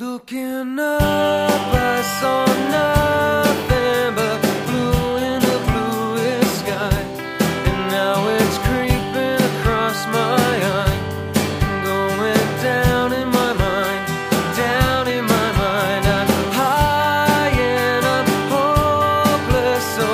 Looking up, I saw nothing but blue in the bluest sky. And now it's creeping across my eye. Going down in my mind, down in my mind. I'm high and I'm hopeless, so